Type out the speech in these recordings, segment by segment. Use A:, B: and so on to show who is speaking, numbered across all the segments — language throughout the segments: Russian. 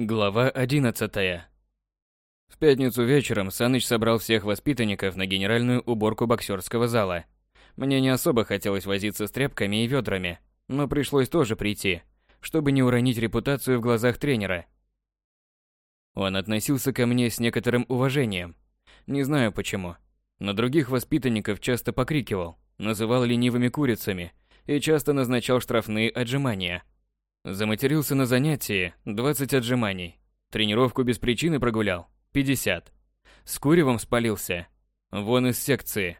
A: Глава 11. В пятницу вечером Саныч собрал всех воспитанников на генеральную уборку боксерского зала. Мне не особо хотелось возиться с тряпками и ведрами, но пришлось тоже прийти, чтобы не уронить репутацию в глазах тренера. Он относился ко мне с некоторым уважением. Не знаю почему. На других воспитанников часто покрикивал, называл ленивыми курицами и часто назначал штрафные отжимания – Заматерился на занятии 20 отжиманий. Тренировку без причины прогулял 50. С куревом спалился. Вон из секции.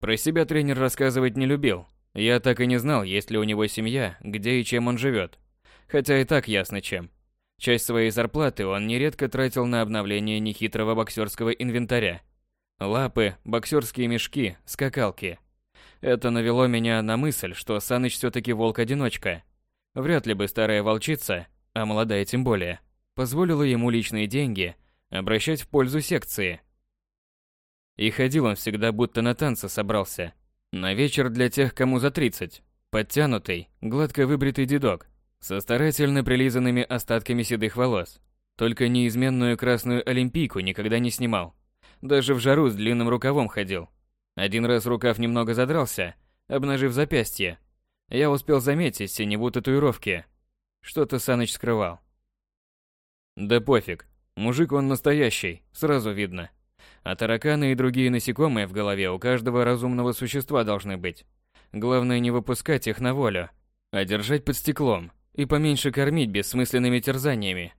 A: Про себя тренер рассказывать не любил. Я так и не знал, есть ли у него семья, где и чем он живет. Хотя и так ясно чем. Часть своей зарплаты он нередко тратил на обновление нехитрого боксерского инвентаря. Лапы, боксерские мешки, скакалки – это навело меня на мысль, что Саныч все-таки волк-одиночка. Вряд ли бы старая волчица, а молодая тем более, позволила ему личные деньги обращать в пользу секции. И ходил он всегда будто на танцы собрался. На вечер для тех, кому за 30. Подтянутый, гладко выбритый дедок, со старательно прилизанными остатками седых волос. Только неизменную красную олимпийку никогда не снимал. Даже в жару с длинным рукавом ходил. Один раз рукав немного задрался, обнажив запястье. Я успел заметить синеву татуировки. Что-то Саныч скрывал. Да пофиг. Мужик он настоящий, сразу видно. А тараканы и другие насекомые в голове у каждого разумного существа должны быть. Главное не выпускать их на волю, а держать под стеклом и поменьше кормить бессмысленными терзаниями.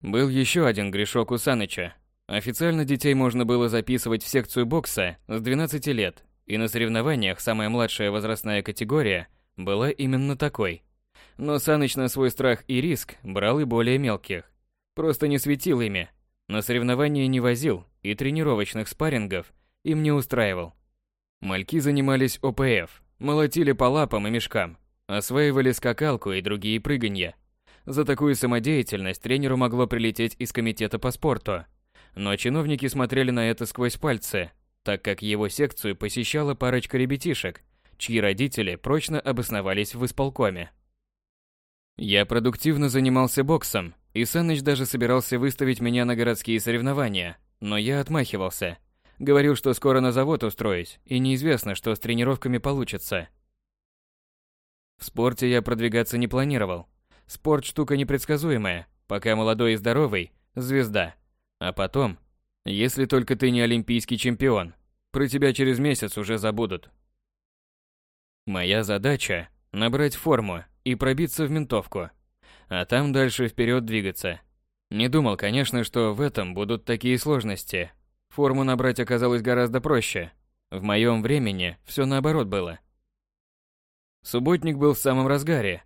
A: Был еще один грешок у Саныча. Официально детей можно было записывать в секцию бокса с 12 лет, и на соревнованиях самая младшая возрастная категория была именно такой. Но Саныч на свой страх и риск брал и более мелких. Просто не светил ими. На соревнования не возил и тренировочных спаррингов им не устраивал. Мальки занимались ОПФ, молотили по лапам и мешкам, осваивали скакалку и другие прыганья. За такую самодеятельность тренеру могло прилететь из комитета по спорту – но чиновники смотрели на это сквозь пальцы, так как его секцию посещала парочка ребятишек, чьи родители прочно обосновались в исполкоме. Я продуктивно занимался боксом, и Саныч даже собирался выставить меня на городские соревнования, но я отмахивался. Говорил, что скоро на завод устроюсь, и неизвестно, что с тренировками получится. В спорте я продвигаться не планировал. Спорт штука непредсказуемая, пока молодой и здоровый – звезда – а потом, если только ты не олимпийский чемпион, про тебя через месяц уже забудут. Моя задача – набрать форму и пробиться в ментовку, а там дальше вперед двигаться. Не думал, конечно, что в этом будут такие сложности. Форму набрать оказалось гораздо проще. В моем времени все наоборот было. Субботник был в самом разгаре,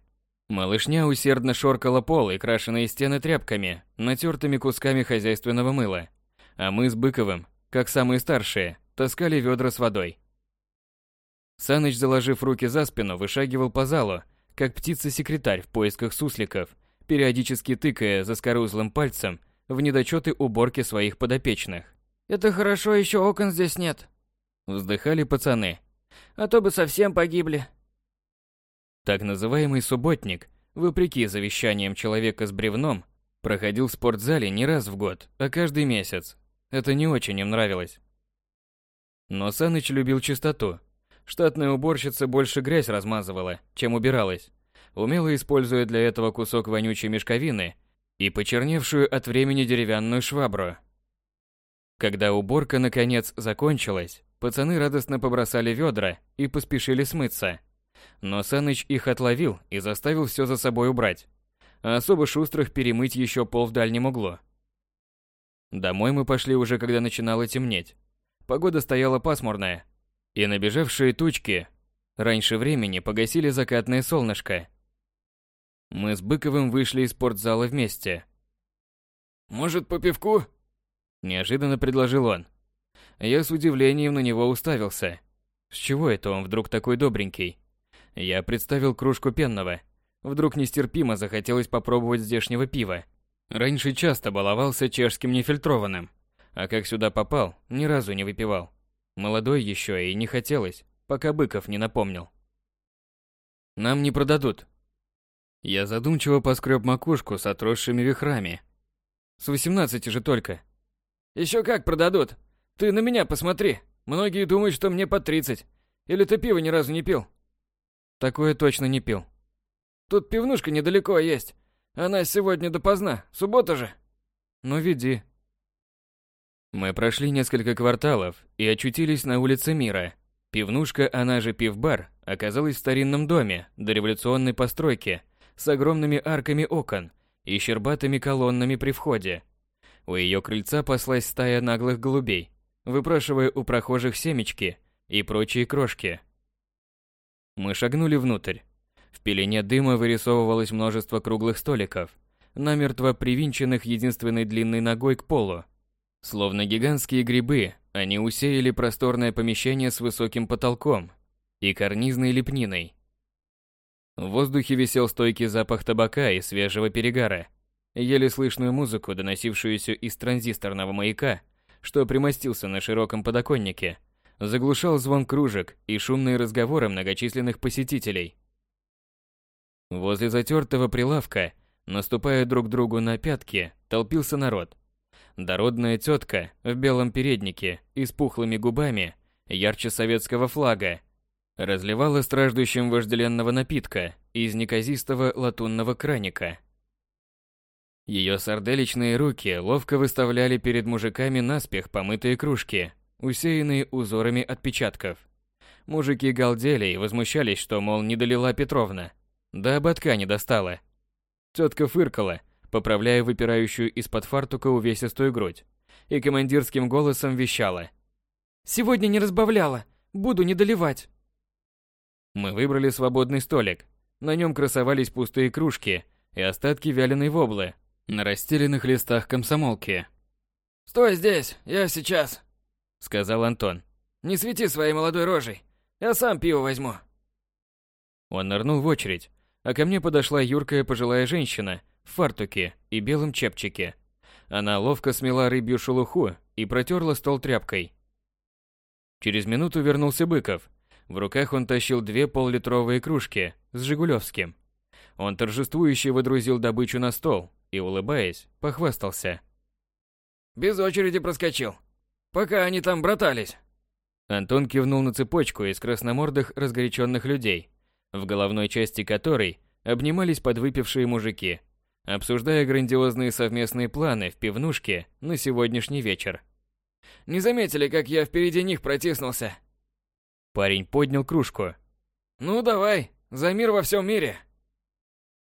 A: Малышня усердно шоркала пол и крашеные стены тряпками, натертыми кусками хозяйственного мыла. А мы с Быковым, как самые старшие, таскали ведра с водой. Саныч, заложив руки за спину, вышагивал по залу, как птица-секретарь в поисках сусликов, периодически тыкая за скорузлым пальцем в недочеты уборки своих подопечных.
B: «Это хорошо, еще окон здесь нет», —
A: вздыхали пацаны.
B: «А то бы совсем погибли».
A: Так называемый субботник, вопреки завещаниям человека с бревном, проходил в спортзале не раз в год, а каждый месяц. Это не очень им нравилось. Но Саныч любил чистоту. Штатная уборщица больше грязь размазывала, чем убиралась, умело используя для этого кусок вонючей мешковины и почерневшую от времени деревянную швабру. Когда уборка наконец закончилась, пацаны радостно побросали ведра и поспешили смыться. Но Саныч их отловил и заставил все за собой убрать, а особо шустрых перемыть еще пол в дальнем углу. Домой мы пошли уже, когда начинало темнеть. Погода стояла пасмурная, и набежавшие тучки раньше времени погасили закатное солнышко. Мы с Быковым вышли из спортзала вместе.
C: «Может, по пивку?»
A: Неожиданно предложил он. Я с удивлением на него уставился. С чего это он вдруг такой добренький? Я представил кружку пенного. Вдруг нестерпимо захотелось попробовать здешнего пива. Раньше часто баловался чешским нефильтрованным, а как сюда попал, ни разу не выпивал. Молодой еще и не хотелось, пока Быков не напомнил. Нам не продадут. Я задумчиво поскреб макушку с отросшими вихрами. С 18 же только.
C: Еще как продадут. Ты на меня посмотри. Многие думают, что мне по 30. Или ты пиво ни разу не пил?
A: Такое точно не пил.
C: Тут пивнушка недалеко есть. Она сегодня допоздна. Суббота же.
A: Ну, веди. Мы прошли несколько кварталов и очутились на улице Мира. Пивнушка, она же пивбар, оказалась в старинном доме дореволюционной постройки с огромными арками окон и щербатыми колоннами при входе. У ее крыльца паслась стая наглых голубей, выпрашивая у прохожих семечки и прочие крошки. Мы шагнули внутрь. В пелене дыма вырисовывалось множество круглых столиков, намертво привинченных единственной длинной ногой к полу. Словно гигантские грибы, они усеяли просторное помещение с высоким потолком и карнизной лепниной. В воздухе висел стойкий запах табака и свежего перегара. Еле слышную музыку, доносившуюся из транзисторного маяка, что примостился на широком подоконнике, заглушал звон кружек и шумные разговоры многочисленных посетителей. Возле затертого прилавка, наступая друг другу на пятки, толпился народ. Дородная тетка в белом переднике и с пухлыми губами, ярче советского флага, разливала страждущим вожделенного напитка из неказистого латунного краника. Ее сарделичные руки ловко выставляли перед мужиками наспех помытые кружки, усеянные узорами отпечатков. Мужики галдели и возмущались, что, мол, не долила Петровна. Да ободка не достала. Тетка фыркала, поправляя выпирающую из-под фартука увесистую грудь, и командирским голосом вещала.
B: «Сегодня не разбавляла, буду не доливать».
A: Мы выбрали свободный столик. На нем красовались пустые кружки и остатки вяленой воблы на расстеленных листах комсомолки.
C: «Стой здесь, я сейчас», —
A: сказал Антон.
C: «Не свети своей молодой рожей, я сам пиво возьму».
A: Он нырнул в очередь, а ко мне подошла юркая пожилая женщина в фартуке и белом чепчике. Она ловко смела рыбью шелуху и протерла стол тряпкой. Через минуту вернулся Быков. В руках он тащил две поллитровые кружки с Жигулевским. Он торжествующе водрузил добычу на стол и, улыбаясь, похвастался.
C: «Без очереди проскочил. Пока они там братались».
A: Антон кивнул на цепочку из красномордых разгоряченных людей, в головной части которой обнимались подвыпившие мужики, обсуждая грандиозные совместные планы в пивнушке на сегодняшний вечер.
C: «Не заметили, как я впереди них протиснулся?»
A: Парень поднял кружку.
C: «Ну давай, за мир во всем мире!»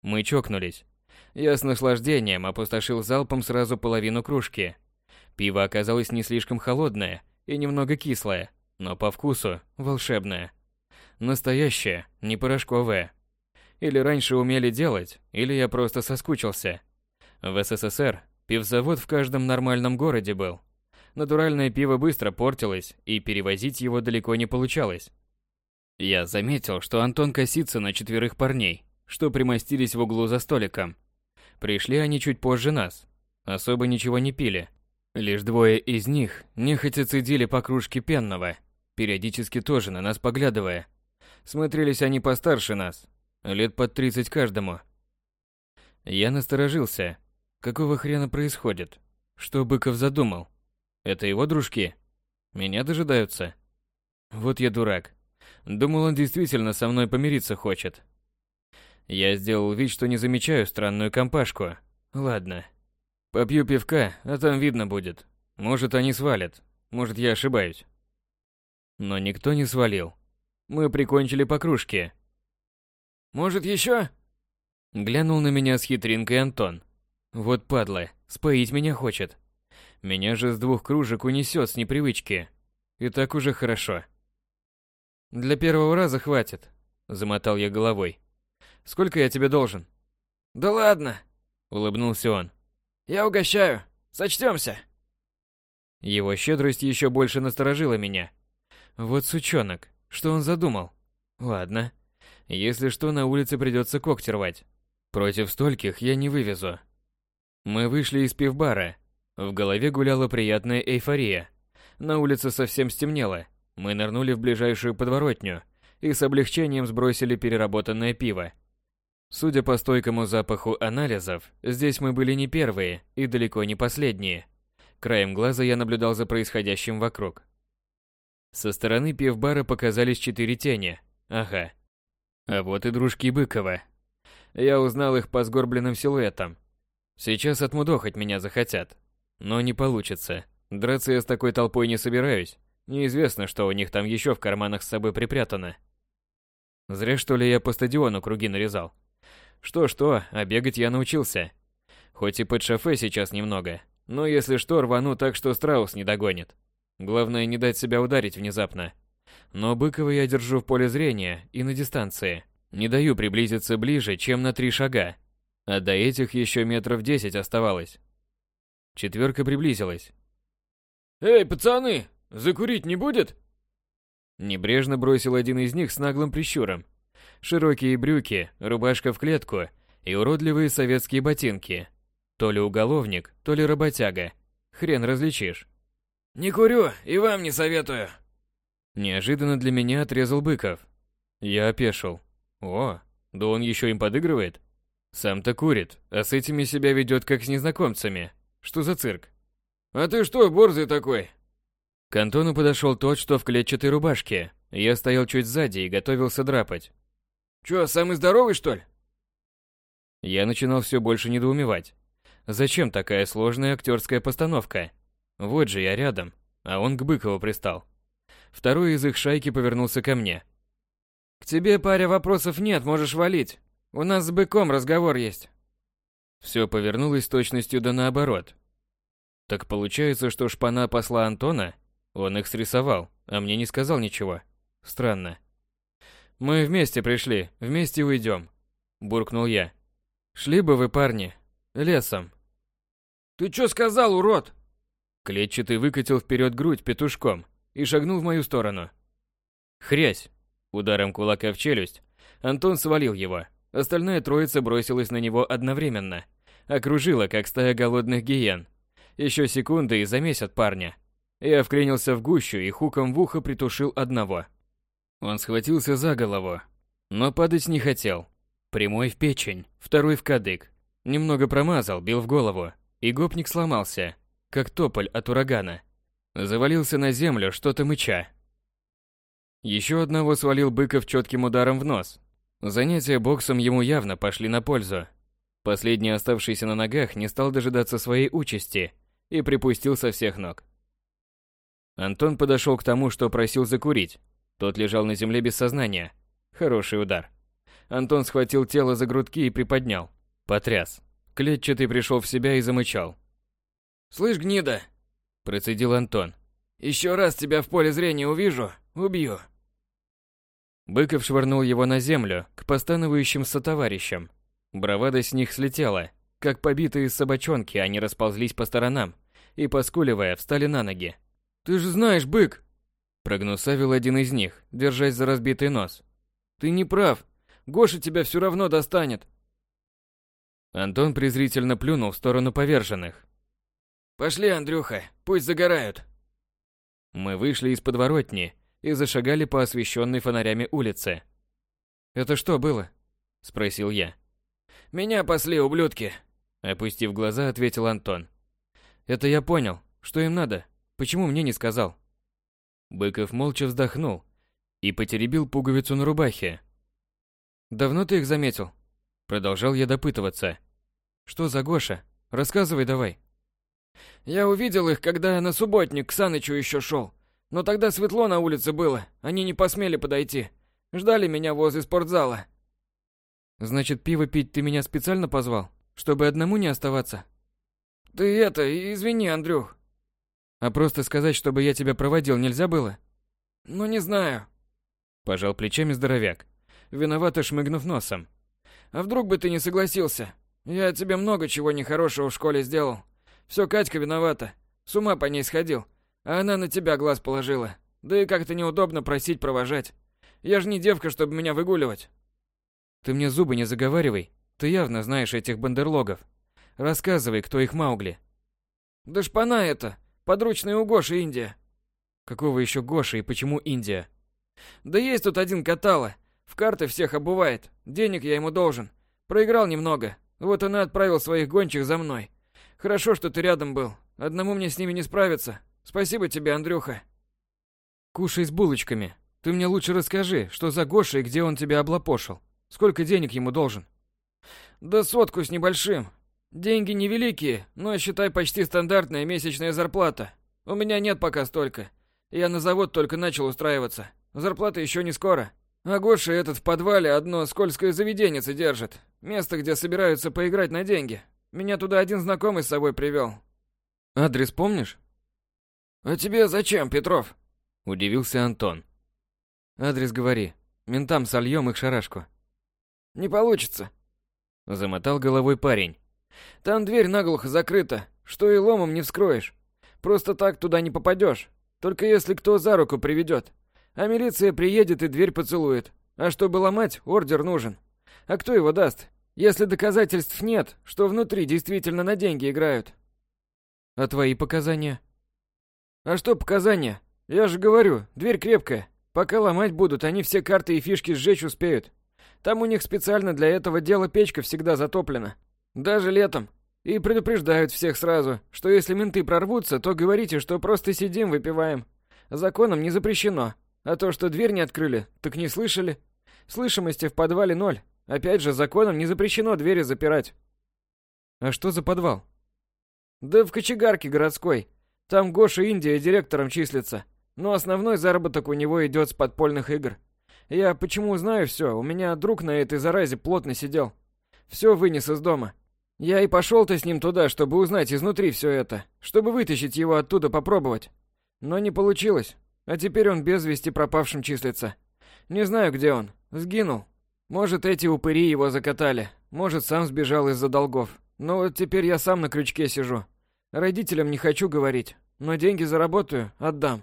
A: Мы чокнулись. Я с наслаждением опустошил залпом сразу половину кружки. Пиво оказалось не слишком холодное и немного кислое, но по вкусу волшебное. Настоящее, не порошковое. Или раньше умели делать, или я просто соскучился. В СССР пивзавод в каждом нормальном городе был. Натуральное пиво быстро портилось, и перевозить его далеко не получалось. Я заметил, что Антон косится на четверых парней, что примостились в углу за столиком. Пришли они чуть позже нас. Особо ничего не пили. Лишь двое из них нехотя цедили по кружке пенного, периодически тоже на нас поглядывая. Смотрелись они постарше нас, лет под 30 каждому. Я насторожился. Какого хрена происходит? Что Быков задумал? Это его дружки? Меня дожидаются? Вот я дурак. Думал, он действительно со мной помириться хочет. Я сделал вид, что не замечаю странную компашку. Ладно. Попью пивка, а там видно будет. Может, они свалят. Может, я ошибаюсь. Но никто не свалил. Мы прикончили по кружке.
C: «Может, еще?»
A: Глянул на меня с хитринкой Антон. Вот падла, споить меня хочет. Меня же с двух кружек унесет с непривычки. И так уже хорошо. Для первого раза хватит, замотал я головой. Сколько я тебе должен?
C: Да ладно,
A: улыбнулся он.
C: Я угощаю. Сочтемся.
A: Его щедрость еще больше насторожила меня. Вот сучонок, что он задумал? Ладно. Если что, на улице придется когти рвать. Против стольких я не вывезу. Мы вышли из пивбара. В голове гуляла приятная эйфория. На улице совсем стемнело. Мы нырнули в ближайшую подворотню и с облегчением сбросили переработанное пиво. Судя по стойкому запаху анализов, здесь мы были не первые и далеко не последние. Краем глаза я наблюдал за происходящим вокруг. Со стороны пивбара показались четыре тени. Ага. А вот и дружки Быкова. Я узнал их по сгорбленным силуэтам. Сейчас отмудохать меня захотят. Но не получится. Драться я с такой толпой не собираюсь. Неизвестно, что у них там еще в карманах с собой припрятано. Зря что ли я по стадиону круги нарезал. Что-что, а бегать я научился. Хоть и под шофе сейчас немного, но если что, рвану так, что страус не догонит. Главное не дать себя ударить внезапно. Но Быкова я держу в поле зрения и на дистанции. Не даю приблизиться ближе, чем на три шага. А до этих еще метров десять оставалось. Четверка приблизилась.
C: «Эй, пацаны, закурить не будет?»
A: Небрежно бросил один из них с наглым прищуром. Широкие брюки, рубашка в клетку и уродливые советские ботинки. То ли уголовник, то ли работяга. Хрен различишь.
C: «Не курю, и вам не советую»,
A: Неожиданно для меня отрезал Быков. Я опешил. О, да он еще им подыгрывает? Сам-то курит, а с этими себя ведет как с незнакомцами. Что за цирк?
C: А ты что, борзый такой?
A: К Антону подошел тот, что в клетчатой рубашке. Я стоял чуть сзади и готовился драпать.
C: Че, самый здоровый, что ли?
A: Я начинал все больше недоумевать. Зачем такая сложная актерская постановка? Вот же я рядом, а он к Быкову пристал. Второй из их шайки повернулся ко мне.
B: «К тебе, паря, вопросов нет, можешь валить. У нас с быком разговор есть».
A: Все повернулось точностью да наоборот. Так получается, что шпана посла Антона? Он их срисовал, а мне не сказал ничего. Странно. «Мы вместе пришли, вместе уйдем», — буркнул я. «Шли бы вы, парни, лесом».
C: «Ты чё сказал, урод?»
A: Клетчатый выкатил вперед грудь петушком и шагнул в мою сторону. Хрясь! Ударом кулака в челюсть Антон свалил его. Остальная троица бросилась на него одновременно. Окружила, как стая голодных гиен. Еще секунды и замесят парня. Я вклинился в гущу и хуком в ухо притушил одного. Он схватился за голову, но падать не хотел. Прямой в печень, второй в кадык. Немного промазал, бил в голову, и гопник сломался, как тополь от урагана. Завалился на землю, что-то мыча. Еще одного свалил Быков четким ударом в нос. Занятия боксом ему явно пошли на пользу. Последний оставшийся на ногах не стал дожидаться своей участи и припустил со всех ног. Антон подошел к тому, что просил закурить. Тот лежал на земле без сознания. Хороший удар. Антон схватил тело за грудки и приподнял. Потряс. Клетчатый пришел в себя и замычал.
C: «Слышь, гнида,
A: Процедил Антон.
C: Еще раз тебя в поле зрения увижу, убью.
A: Быков швырнул его на землю, к постановающим сотоварищам. Бравада с них слетела. Как побитые собачонки, они расползлись по сторонам и, поскуливая, встали на ноги.
C: «Ты же знаешь, бык!»
A: Прогнусавил один из них, держась за разбитый нос.
C: «Ты не прав. Гоша тебя все равно достанет».
A: Антон презрительно плюнул в сторону поверженных.
C: Пошли, Андрюха, пусть загорают.
A: Мы вышли из подворотни и зашагали по освещенной фонарями улице.
B: Это что было?
A: спросил я.
C: Меня пасли ублюдки,
A: опустив глаза, ответил Антон.
B: Это я понял. Что им надо? Почему мне не сказал?
A: Быков молча вздохнул и потеребил пуговицу на рубахе.
B: Давно ты их заметил?
A: Продолжал я допытываться.
B: Что за Гоша? Рассказывай давай.
C: Я увидел их, когда на субботник к Санычу еще шел. Но тогда светло на улице было, они не посмели подойти. Ждали меня возле спортзала.
B: Значит, пиво пить ты меня специально позвал, чтобы одному не оставаться?
C: Ты это, извини, Андрюх.
B: А просто сказать, чтобы я тебя проводил, нельзя было?
C: Ну, не знаю.
A: Пожал плечами здоровяк, виновато шмыгнув носом.
C: А вдруг бы ты не согласился? Я тебе много чего нехорошего в школе сделал. Все Катька виновата. С ума по ней сходил. А она на тебя глаз положила. Да и как-то неудобно просить провожать. Я же не девка, чтобы меня выгуливать.
B: Ты мне зубы не заговаривай. Ты явно знаешь этих бандерлогов. Рассказывай, кто их Маугли.
C: Да шпана это. Подручная у Гоши Индия.
B: Какого еще Гоши и почему Индия?
C: Да есть тут один катала. В карты всех обувает. Денег я ему должен. Проиграл немного. Вот она отправил своих гончих за мной. Хорошо, что ты рядом был. Одному мне с ними не справиться. Спасибо тебе, Андрюха.
B: Кушай с булочками. Ты мне лучше расскажи, что за Гоша и где он тебя облапошил. Сколько денег ему должен?
C: Да сотку с небольшим. Деньги невеликие, но считай почти стандартная месячная зарплата. У меня нет пока столько. Я на завод только начал устраиваться. Зарплата еще не скоро. А Гоша этот в подвале одно скользкое заведение держит. Место, где собираются поиграть на деньги. Меня туда один знакомый с собой привел.
B: Адрес помнишь?
C: А тебе зачем, Петров?
B: Удивился Антон. Адрес говори. Ментам сольем их шарашку.
C: Не получится.
B: Замотал головой парень.
C: Там дверь наглухо закрыта, что и ломом не вскроешь. Просто так туда не попадешь. Только если кто за руку приведет. А милиция приедет и дверь поцелует. А чтобы ломать, ордер нужен. А кто его даст, если доказательств нет, что внутри действительно на деньги играют?
B: А твои показания?
C: А что показания? Я же говорю, дверь крепкая. Пока ломать будут, они все карты и фишки сжечь успеют. Там у них специально для этого дела печка всегда затоплена. Даже летом. И предупреждают всех сразу, что если менты прорвутся, то говорите, что просто сидим, выпиваем. Законом не запрещено. А то, что дверь не открыли, так не слышали. Слышимости в подвале ноль. Опять же, законом не запрещено двери запирать.
B: А что за подвал?
C: Да в кочегарке городской. Там Гоша Индия директором числится. Но основной заработок у него идет с подпольных игр. Я почему знаю все? У меня друг на этой заразе плотно сидел. Все вынес из дома. Я и пошел-то с ним туда, чтобы узнать изнутри все это, чтобы вытащить его оттуда попробовать. Но не получилось. А теперь он без вести пропавшим числится. Не знаю, где он. Сгинул. Может, эти упыри его закатали. Может, сам сбежал из-за долгов. Но вот теперь я сам на крючке сижу. Родителям не хочу говорить, но деньги заработаю, отдам.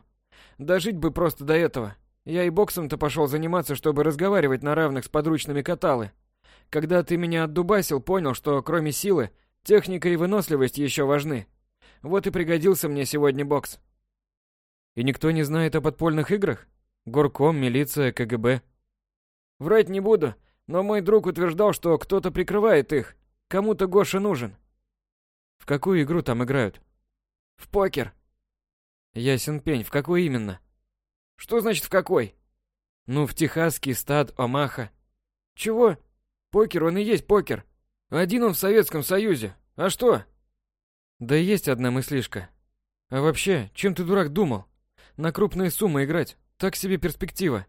C: Дожить бы просто до этого. Я и боксом-то пошел заниматься, чтобы разговаривать на равных с подручными каталы. Когда ты меня отдубасил, понял, что кроме силы, техника и выносливость еще важны. Вот и пригодился мне сегодня бокс.
B: И никто не знает о подпольных играх? Горком, милиция, КГБ?
C: Врать не буду, но мой друг утверждал, что кто-то прикрывает их. Кому-то Гоша нужен.
B: В какую игру там играют?
C: В покер.
B: Ясен пень, в какой именно?
C: Что значит в какой?
B: Ну, в Техасский, стад, Омаха.
C: Чего? Покер, он и есть покер. Один он в Советском Союзе. А что?
B: Да есть одна мыслишка. А вообще, чем ты, дурак, думал? На крупные суммы играть. Так себе перспектива.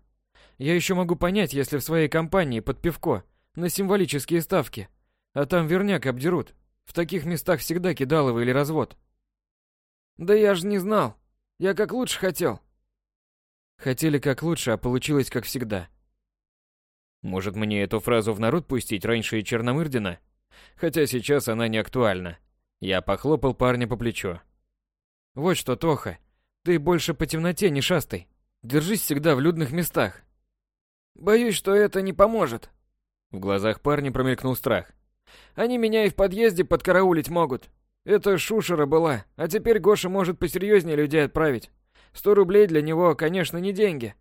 B: Я еще могу понять, если в своей компании под пивко, на символические ставки. А там верняк обдерут. В таких местах всегда кидалово или развод.
C: Да я же не знал. Я как лучше хотел.
B: Хотели как лучше, а получилось как всегда. Может мне эту фразу в народ пустить раньше и Черномырдина? Хотя сейчас она не актуальна. Я похлопал парня по плечу. Вот что, Тоха, ты больше по темноте не шастай. Держись всегда в людных местах.
C: Боюсь, что это не поможет.
B: В глазах парня промелькнул страх.
C: Они меня и в подъезде подкараулить могут. Это шушера была, а теперь Гоша может посерьезнее людей отправить. Сто рублей для него, конечно, не деньги,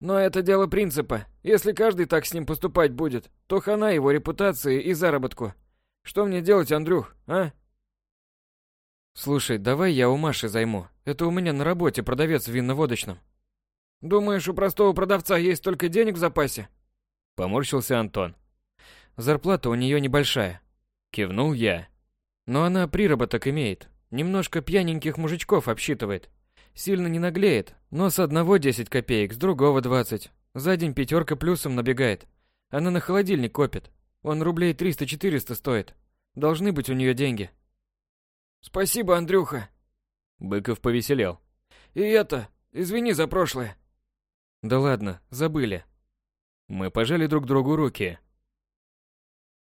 C: но это дело принципа. Если каждый так с ним поступать будет, то хана его репутации и заработку. Что мне делать, Андрюх, а?
B: Слушай, давай я у Маши займу. Это у меня на работе продавец в винно-водочном.
C: Думаешь, у простого продавца есть только денег в запасе?
B: Поморщился Антон. Зарплата у нее небольшая. Кивнул я. Но она приработок имеет. Немножко пьяненьких мужичков обсчитывает. Сильно не наглеет, но с одного 10 копеек, с другого 20. За день пятерка плюсом набегает. Она на холодильник копит. Он рублей 300-400 стоит. Должны быть у нее деньги.
C: Спасибо, Андрюха.
B: Быков повеселел.
C: И это, извини за прошлое.
B: Да ладно, забыли. Мы пожали друг другу руки.